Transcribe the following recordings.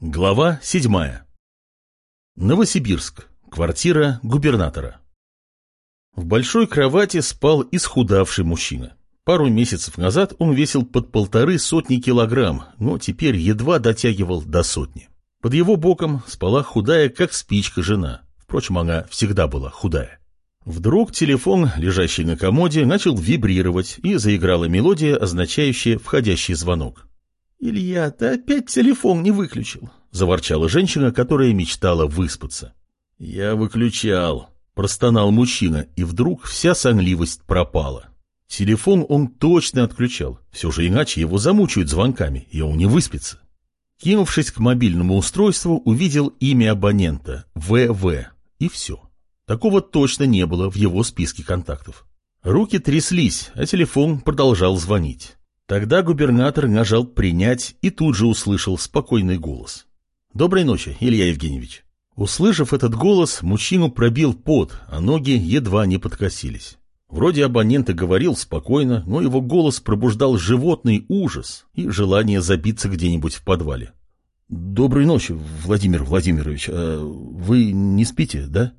Глава седьмая. Новосибирск. Квартира губернатора. В большой кровати спал исхудавший мужчина. Пару месяцев назад он весил под полторы сотни килограмм, но теперь едва дотягивал до сотни. Под его боком спала худая, как спичка, жена. Впрочем, она всегда была худая. Вдруг телефон, лежащий на комоде, начал вибрировать, и заиграла мелодия, означающая входящий звонок. «Илья, ты опять телефон не выключил», — заворчала женщина, которая мечтала выспаться. «Я выключал», — простонал мужчина, и вдруг вся сонливость пропала. Телефон он точно отключал, все же иначе его замучают звонками, и он не выспится. Кинувшись к мобильному устройству, увидел имя абонента — ВВ, и все. Такого точно не было в его списке контактов. Руки тряслись, а телефон продолжал звонить. Тогда губернатор нажал «принять» и тут же услышал спокойный голос. «Доброй ночи, Илья Евгеньевич». Услышав этот голос, мужчину пробил пот, а ноги едва не подкосились. Вроде абонент и говорил спокойно, но его голос пробуждал животный ужас и желание забиться где-нибудь в подвале. «Доброй ночи, Владимир Владимирович. А вы не спите, да?»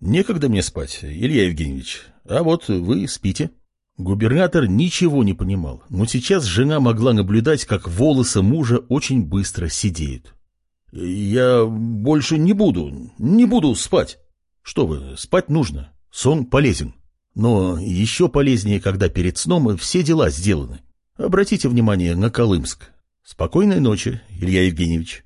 «Некогда мне спать, Илья Евгеньевич. А вот вы спите». Губернатор ничего не понимал, но сейчас жена могла наблюдать, как волосы мужа очень быстро сидеют. «Я больше не буду, не буду спать». «Что вы, спать нужно, сон полезен. Но еще полезнее, когда перед сном все дела сделаны. Обратите внимание на Колымск. Спокойной ночи, Илья Евгеньевич».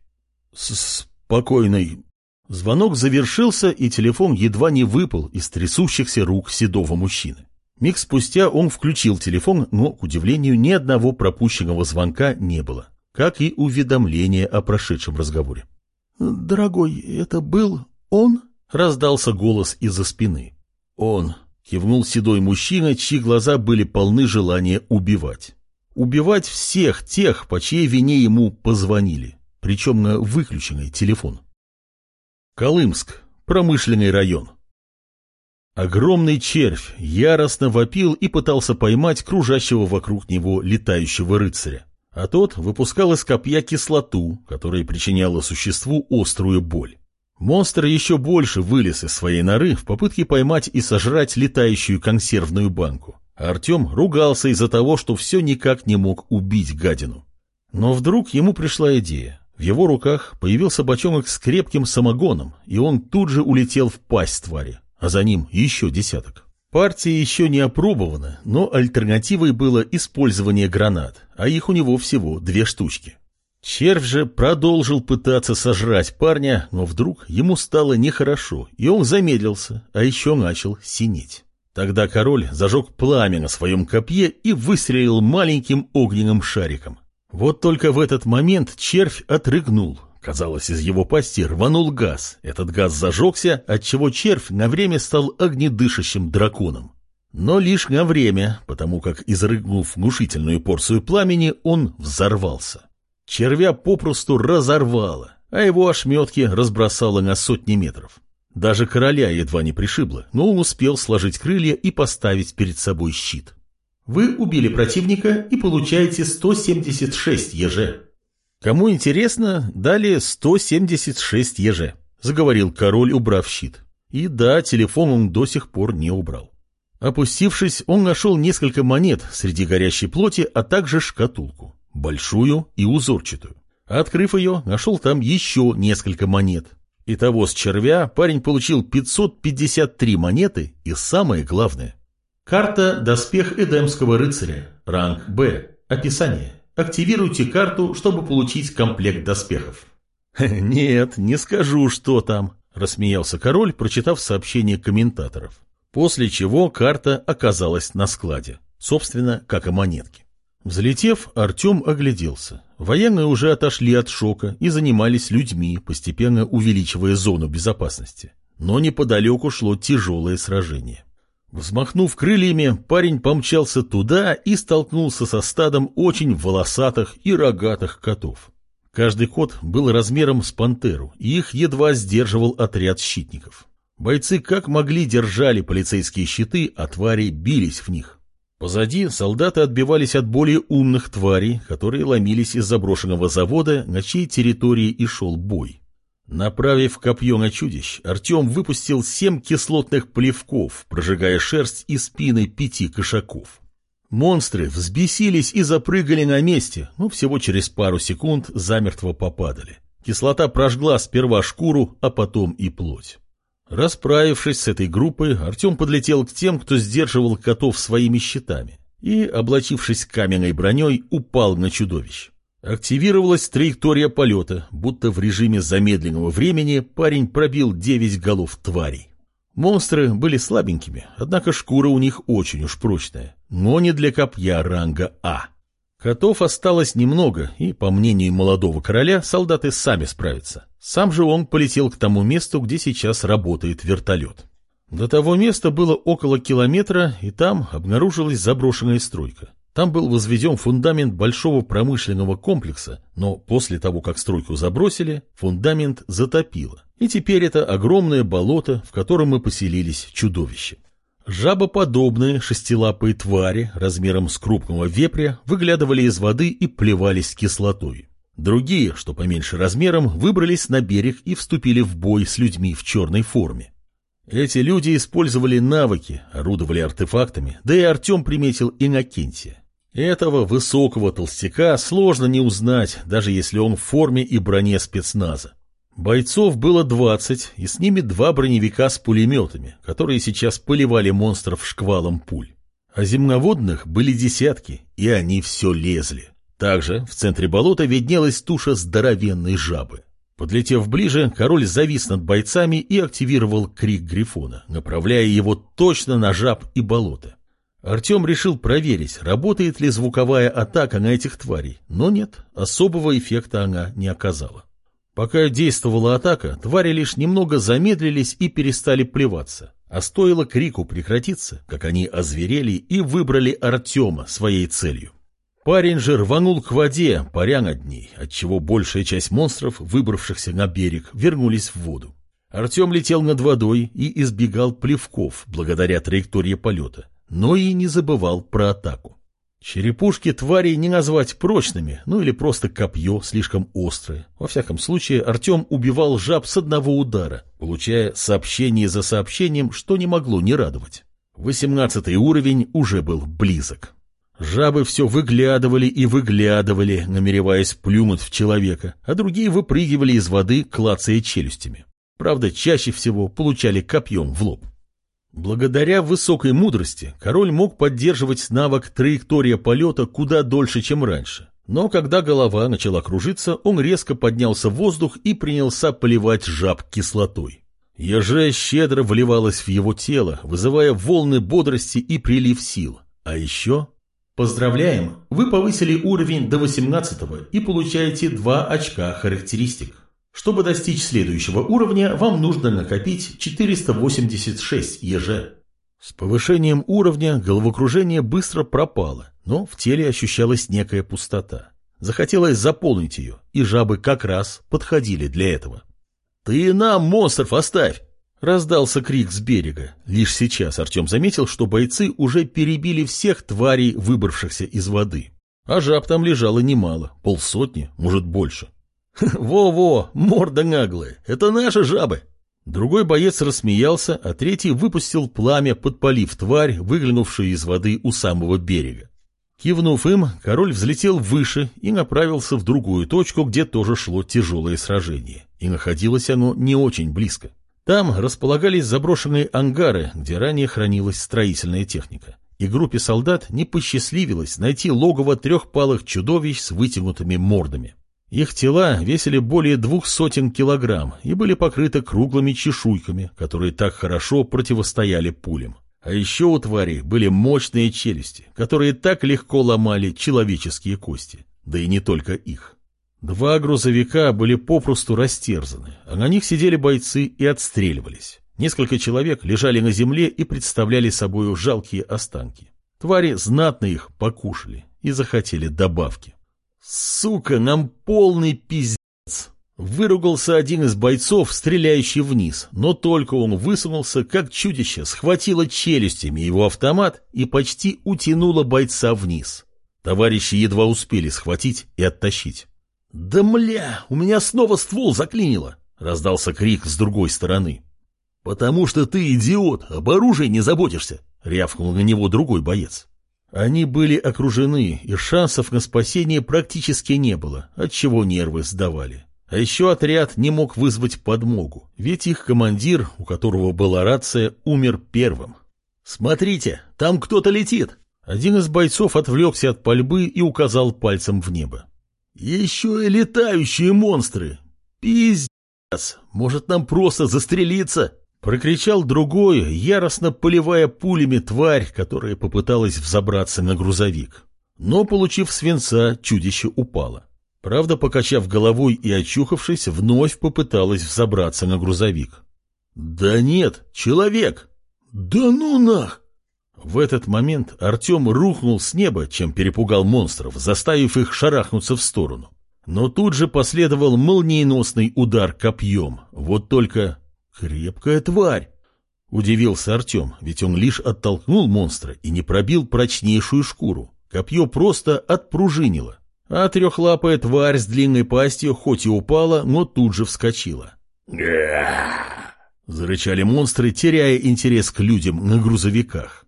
С «Спокойной». Звонок завершился, и телефон едва не выпал из трясущихся рук седого мужчины. Миг спустя он включил телефон, но, к удивлению, ни одного пропущенного звонка не было, как и уведомления о прошедшем разговоре. «Дорогой, это был он?» — раздался голос из-за спины. «Он», — кивнул седой мужчина, чьи глаза были полны желания убивать. Убивать всех тех, по чьей вине ему позвонили, причем на выключенный телефон. Колымск, промышленный район. Огромный червь яростно вопил и пытался поймать кружащего вокруг него летающего рыцаря. А тот выпускал из копья кислоту, которая причиняла существу острую боль. Монстр еще больше вылез из своей норы в попытке поймать и сожрать летающую консервную банку. Артем ругался из-за того, что все никак не мог убить гадину. Но вдруг ему пришла идея. В его руках появился бочонок с крепким самогоном, и он тут же улетел в пасть твари а за ним еще десяток. Партия еще не опробована, но альтернативой было использование гранат, а их у него всего две штучки. Червь же продолжил пытаться сожрать парня, но вдруг ему стало нехорошо, и он замедлился, а еще начал синеть. Тогда король зажег пламя на своем копье и выстрелил маленьким огненным шариком. Вот только в этот момент червь отрыгнул, Казалось, из его пасти рванул газ. Этот газ зажегся, отчего червь на время стал огнедышащим драконом. Но лишь на время, потому как, изрыгнув внушительную порцию пламени, он взорвался. Червя попросту разорвало, а его ошметки разбросало на сотни метров. Даже короля едва не пришибло, но он успел сложить крылья и поставить перед собой щит. Вы убили противника и получаете 176 ЕЖ. Кому интересно, дали 176 еже, заговорил король, убрав щит. И да, телефон он до сих пор не убрал. Опустившись, он нашел несколько монет среди горящей плоти, а также шкатулку, большую и узорчатую. Открыв ее, нашел там еще несколько монет. Итого с червя парень получил 553 монеты и самое главное. Карта «Доспех Эдемского рыцаря», ранг «Б», описание. Активируйте карту, чтобы получить комплект доспехов. «Нет, не скажу, что там», – рассмеялся король, прочитав сообщение комментаторов. После чего карта оказалась на складе, собственно, как и монетки. Взлетев, Артем огляделся. Военные уже отошли от шока и занимались людьми, постепенно увеличивая зону безопасности. Но неподалеку шло тяжелое сражение. Взмахнув крыльями, парень помчался туда и столкнулся со стадом очень волосатых и рогатых котов. Каждый кот был размером с пантеру, и их едва сдерживал отряд щитников. Бойцы как могли держали полицейские щиты, а твари бились в них. Позади солдаты отбивались от более умных тварей, которые ломились из заброшенного завода, на чьей территории и шел бой. Направив копье на чудищ, Артем выпустил семь кислотных плевков, прожигая шерсть и спины пяти кошаков. Монстры взбесились и запрыгали на месте, но всего через пару секунд замертво попадали. Кислота прожгла сперва шкуру, а потом и плоть. Расправившись с этой группой, Артем подлетел к тем, кто сдерживал котов своими щитами, и, облачившись каменной броней, упал на чудовищ. Активировалась траектория полета, будто в режиме замедленного времени парень пробил девять голов тварей. Монстры были слабенькими, однако шкура у них очень уж прочная, но не для копья ранга А. Котов осталось немного, и, по мнению молодого короля, солдаты сами справятся. Сам же он полетел к тому месту, где сейчас работает вертолет. До того места было около километра, и там обнаружилась заброшенная стройка. Там был возведен фундамент большого промышленного комплекса, но после того, как стройку забросили, фундамент затопило. И теперь это огромное болото, в котором мы поселились, чудовище. Жабоподобные шестилапые твари размером с крупного вепря выглядывали из воды и плевались кислотой. Другие, что поменьше размером, выбрались на берег и вступили в бой с людьми в черной форме. Эти люди использовали навыки, орудовали артефактами, да и Артем приметил Иннокентия. Этого высокого толстяка сложно не узнать, даже если он в форме и броне спецназа. Бойцов было 20, и с ними два броневика с пулеметами, которые сейчас поливали монстров шквалом пуль. А земноводных были десятки, и они все лезли. Также в центре болота виднелась туша здоровенной жабы. Подлетев ближе, король завис над бойцами и активировал крик Грифона, направляя его точно на жаб и болото. Артем решил проверить, работает ли звуковая атака на этих тварей, но нет, особого эффекта она не оказала. Пока действовала атака, твари лишь немного замедлились и перестали плеваться. А стоило крику прекратиться, как они озверели и выбрали Артема своей целью. Парень же рванул к воде, паря над ней, отчего большая часть монстров, выбравшихся на берег, вернулись в воду. Артем летел над водой и избегал плевков благодаря траектории полета, но и не забывал про атаку. Черепушки тварей не назвать прочными, ну или просто копье слишком острое. Во всяком случае, Артем убивал жаб с одного удара, получая сообщение за сообщением, что не могло не радовать. Восемнадцатый уровень уже был близок. Жабы все выглядывали и выглядывали, намереваясь плюнуть в человека, а другие выпрыгивали из воды, клацая челюстями. Правда, чаще всего получали копьем в лоб. Благодаря высокой мудрости король мог поддерживать навык траектория полета куда дольше, чем раньше. Но когда голова начала кружиться, он резко поднялся в воздух и принялся поливать жаб кислотой. Еже щедро вливалась в его тело, вызывая волны бодрости и прилив сил. А еще... Поздравляем! Вы повысили уровень до 18 и получаете 2 очка характеристик. Чтобы достичь следующего уровня, вам нужно накопить 486 ЕЖ. С повышением уровня головокружение быстро пропало, но в теле ощущалась некая пустота. Захотелось заполнить ее, и жабы как раз подходили для этого. «Ты нам монстров оставь!» Раздался крик с берега. Лишь сейчас Артем заметил, что бойцы уже перебили всех тварей, выбравшихся из воды. А жаб там лежало немало, полсотни, может больше. «Во-во, морда наглая, это наши жабы!» Другой боец рассмеялся, а третий выпустил пламя, подпалив тварь, выглянувшую из воды у самого берега. Кивнув им, король взлетел выше и направился в другую точку, где тоже шло тяжелое сражение. И находилось оно не очень близко. Там располагались заброшенные ангары, где ранее хранилась строительная техника. И группе солдат не посчастливилось найти логово трехпалых чудовищ с вытянутыми мордами. Их тела весили более двух сотен килограмм и были покрыты круглыми чешуйками, которые так хорошо противостояли пулям. А еще у тварей были мощные челюсти, которые так легко ломали человеческие кости, да и не только их. Два грузовика были попросту растерзаны, а на них сидели бойцы и отстреливались. Несколько человек лежали на земле и представляли собой жалкие останки. Твари знатно их покушали и захотели добавки. «Сука, нам полный пиздец!» Выругался один из бойцов, стреляющий вниз, но только он высунулся, как чудище схватило челюстями его автомат и почти утянуло бойца вниз. Товарищи едва успели схватить и оттащить. «Да мля, у меня снова ствол заклинило!» — раздался крик с другой стороны. «Потому что ты идиот, об оружии не заботишься!» — рявкнул на него другой боец. Они были окружены, и шансов на спасение практически не было, отчего нервы сдавали. А еще отряд не мог вызвать подмогу, ведь их командир, у которого была рация, умер первым. «Смотрите, там кто-то летит!» Один из бойцов отвлекся от пальбы и указал пальцем в небо. «Еще и летающие монстры! Пиздец! Может, нам просто застрелиться?» Прокричал другой, яростно поливая пулями тварь, которая попыталась взобраться на грузовик. Но, получив свинца, чудище упало. Правда, покачав головой и очухавшись, вновь попыталась взобраться на грузовик. «Да нет, человек!» «Да ну нах!» В этот момент Артем рухнул с неба, чем перепугал монстров, заставив их шарахнуться в сторону. Но тут же последовал молниеносный удар копьем. Вот только крепкая тварь. Удивился Артем, ведь он лишь оттолкнул монстра и не пробил прочнейшую шкуру. Копье просто отпружинило. А трехлапая тварь с длинной пастью хоть и упала, но тут же вскочила. Зарычали монстры, теряя интерес к людям на грузовиках.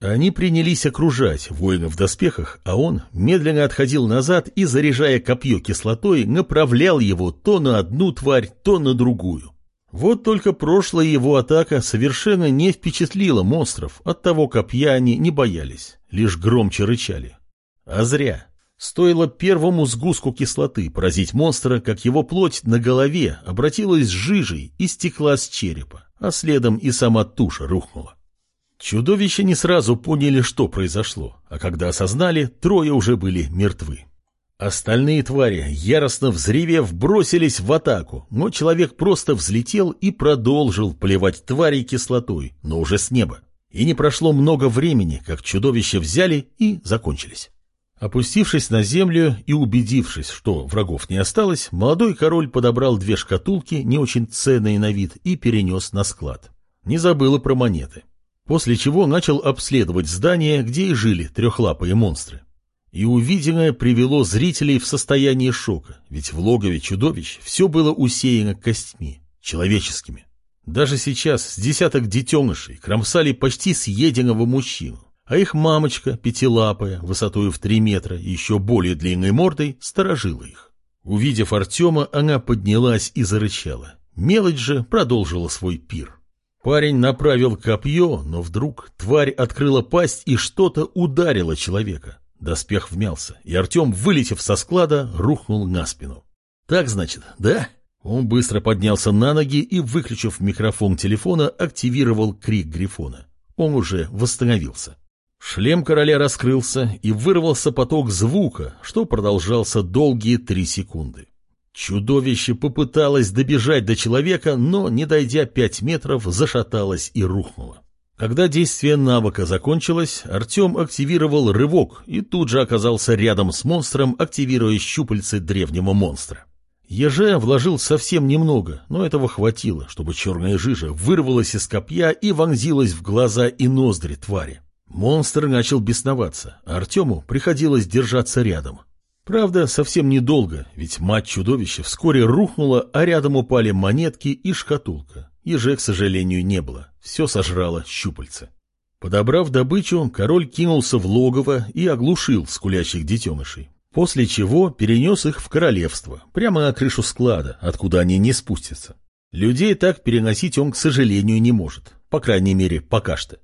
Они принялись окружать воина в доспехах, а он медленно отходил назад и, заряжая копье кислотой, направлял его то на одну тварь, то на другую. Вот только прошлая его атака совершенно не впечатлила монстров, от того копья они не боялись, лишь громче рычали. А зря. Стоило первому сгустку кислоты поразить монстра, как его плоть на голове обратилась жижей и стекла с черепа, а следом и сама туша рухнула. Чудовища не сразу поняли, что произошло, а когда осознали, трое уже были мертвы. Остальные твари, яростно взревев, бросились в атаку, но человек просто взлетел и продолжил плевать тварей кислотой, но уже с неба. И не прошло много времени, как чудовища взяли и закончились. Опустившись на землю и убедившись, что врагов не осталось, молодой король подобрал две шкатулки, не очень ценные на вид, и перенес на склад. Не забыл про монеты. После чего начал обследовать здание, где и жили трехлапые монстры. И увиденное привело зрителей в состояние шока, ведь в логове чудовищ все было усеяно костьми, человеческими. Даже сейчас с десяток детенышей кромсали почти съеденного мужчину а их мамочка, пятилапая, высотой в три метра и еще более длинной мордой, сторожила их. Увидев Артема, она поднялась и зарычала. Мелочь же продолжила свой пир. Парень направил копье, но вдруг тварь открыла пасть и что-то ударило человека. Доспех вмялся, и Артем, вылетев со склада, рухнул на спину. «Так, значит, да?» Он быстро поднялся на ноги и, выключив микрофон телефона, активировал крик Грифона. Он уже восстановился. Шлем короля раскрылся, и вырвался поток звука, что продолжался долгие три секунды. Чудовище попыталось добежать до человека, но, не дойдя пять метров, зашаталось и рухнуло. Когда действие навыка закончилось, Артем активировал рывок и тут же оказался рядом с монстром, активируя щупальцы древнего монстра. Еже вложил совсем немного, но этого хватило, чтобы черная жижа вырвалась из копья и вонзилась в глаза и ноздри твари. Монстр начал бесноваться, а Артему приходилось держаться рядом. Правда, совсем недолго, ведь мать чудовища вскоре рухнула, а рядом упали монетки и шкатулка. Еже, к сожалению, не было, все сожрало щупальце. Подобрав добычу, король кинулся в логово и оглушил скулящих детенышей, после чего перенес их в королевство, прямо на крышу склада, откуда они не спустятся. Людей так переносить он, к сожалению, не может, по крайней мере, пока что.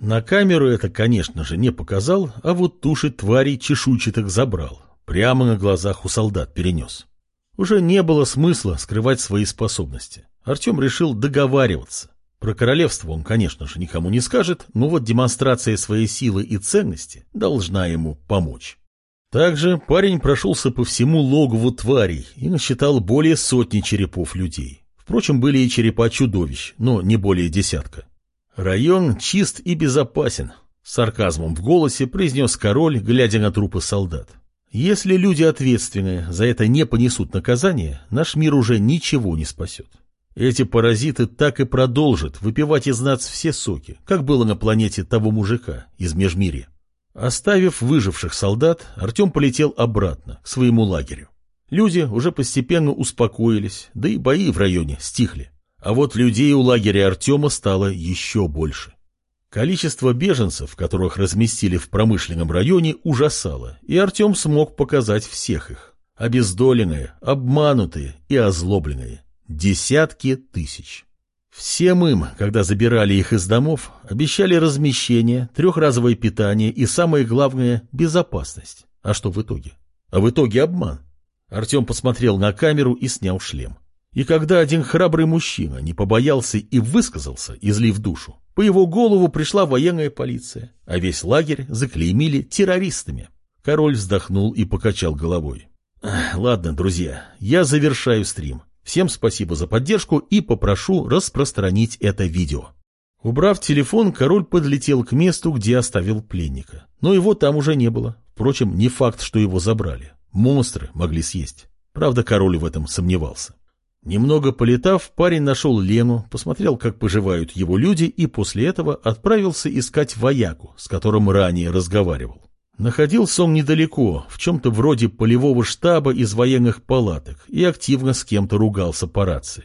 На камеру это, конечно же, не показал, а вот туши тварей чешуйчатых забрал. Прямо на глазах у солдат перенес. Уже не было смысла скрывать свои способности. Артем решил договариваться. Про королевство он, конечно же, никому не скажет, но вот демонстрация своей силы и ценности должна ему помочь. Также парень прошелся по всему логову тварей и насчитал более сотни черепов людей. Впрочем, были и черепа чудовищ, но не более десятка. «Район чист и безопасен», — сарказмом в голосе произнес король, глядя на трупы солдат. Если люди ответственные за это не понесут наказание, наш мир уже ничего не спасет. Эти паразиты так и продолжат выпивать из нас все соки, как было на планете того мужика из Межмирья. Оставив выживших солдат, Артем полетел обратно, к своему лагерю. Люди уже постепенно успокоились, да и бои в районе стихли. А вот людей у лагеря Артема стало еще больше. Количество беженцев, которых разместили в промышленном районе, ужасало, и Артем смог показать всех их. Обездоленные, обманутые и озлобленные. Десятки тысяч. Всем им, когда забирали их из домов, обещали размещение, трехразовое питание и, самое главное, безопасность. А что в итоге? А в итоге обман. Артем посмотрел на камеру и снял шлем. И когда один храбрый мужчина не побоялся и высказался, излив душу, по его голову пришла военная полиция, а весь лагерь заклеймили террористами. Король вздохнул и покачал головой. «Ладно, друзья, я завершаю стрим. Всем спасибо за поддержку и попрошу распространить это видео. Убрав телефон, король подлетел к месту, где оставил пленника. Но его там уже не было. Впрочем, не факт, что его забрали. Монстры могли съесть. Правда, король в этом сомневался. Немного полетав, парень нашел Лену, посмотрел, как поживают его люди, и после этого отправился искать вояку, с которым ранее разговаривал. Находился он недалеко, в чем-то вроде полевого штаба из военных палаток, и активно с кем-то ругался по рации.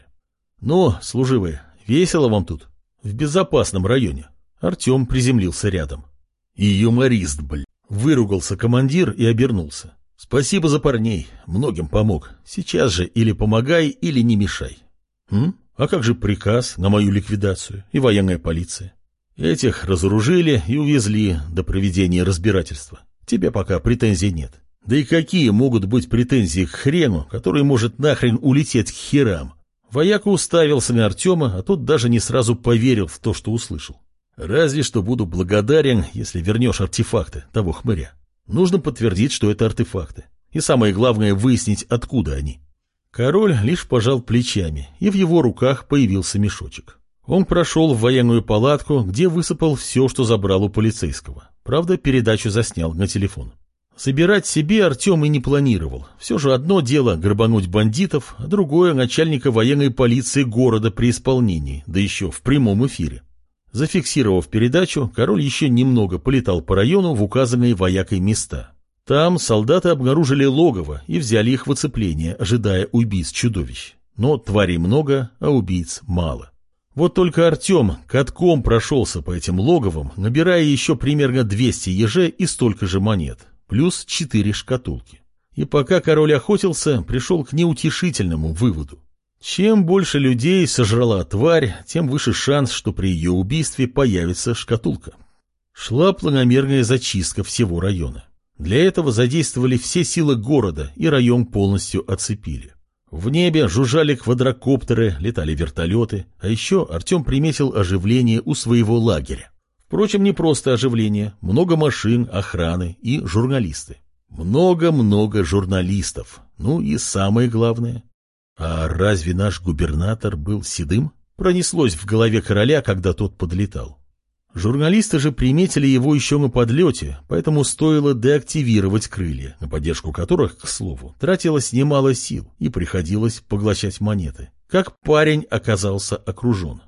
«Ну, служивые, весело вам тут? В безопасном районе». Артем приземлился рядом. И юморист, бль. Выругался командир и обернулся. «Спасибо за парней, многим помог. Сейчас же или помогай, или не мешай». «М? А как же приказ на мою ликвидацию и военная полиция?» Этих разоружили и увезли до проведения разбирательства. Тебе пока претензий нет. Да и какие могут быть претензии к хрену, который может нахрен улететь к херам? Вояка уставился на Артема, а тот даже не сразу поверил в то, что услышал. Разве что буду благодарен, если вернешь артефакты того хмыря. Нужно подтвердить, что это артефакты. И самое главное, выяснить, откуда они. Король лишь пожал плечами, и в его руках появился мешочек. Он прошел в военную палатку, где высыпал все, что забрал у полицейского. Правда, передачу заснял на телефон. Собирать себе Артем и не планировал. Все же одно дело грабануть бандитов, а другое начальника военной полиции города при исполнении, да еще в прямом эфире. Зафиксировав передачу, король еще немного полетал по району в указанные воякой места. Там солдаты обнаружили логово и взяли их в оцепление, ожидая убийц чудовищ. Но тварей много, а убийц мало. Вот только Артем катком прошелся по этим логовам, набирая еще примерно 200 ежей и столько же монет, плюс 4 шкатулки. И пока король охотился, пришел к неутешительному выводу. Чем больше людей сожрала тварь, тем выше шанс, что при ее убийстве появится шкатулка. Шла планомерная зачистка всего района. Для этого задействовали все силы города и район полностью оцепили. В небе жужжали квадрокоптеры, летали вертолеты, а еще Артем приметил оживление у своего лагеря. Впрочем, не просто оживление, много машин, охраны и журналисты. Много-много журналистов. Ну и самое главное. А разве наш губернатор был седым? Пронеслось в голове короля, когда тот подлетал. Журналисты же приметили его еще на подлете, поэтому стоило деактивировать крылья, на поддержку которых, к слову, тратилось немало сил и приходилось поглощать монеты. Как парень оказался окружен.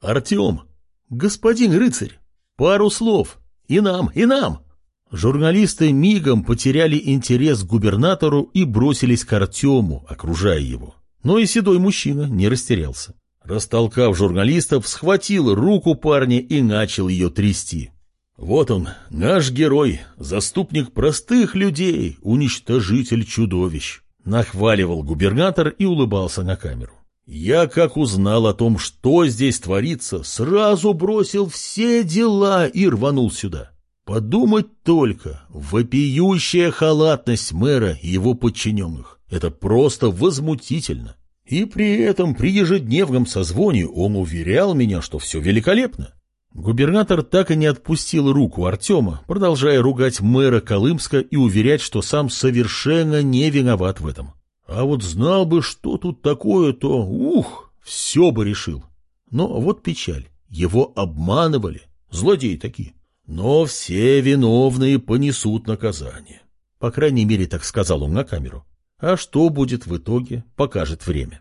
«Артем! Господин рыцарь! Пару слов! И нам, и нам!» Журналисты мигом потеряли интерес к губернатору и бросились к Артему, окружая его. Но и седой мужчина не растерялся. Растолкав журналистов, схватил руку парня и начал ее трясти. Вот он, наш герой, заступник простых людей, уничтожитель чудовищ. Нахваливал губернатор и улыбался на камеру. Я, как узнал о том, что здесь творится, сразу бросил все дела и рванул сюда. Подумать только, вопиющая халатность мэра и его подчиненных. Это просто возмутительно. И при этом при ежедневном созвоне он уверял меня, что все великолепно. Губернатор так и не отпустил руку Артема, продолжая ругать мэра Колымска и уверять, что сам совершенно не виноват в этом. А вот знал бы, что тут такое, то, ух, все бы решил. Но вот печаль, его обманывали, злодеи такие. Но все виновные понесут наказание. По крайней мере, так сказал он на камеру. А что будет в итоге, покажет время.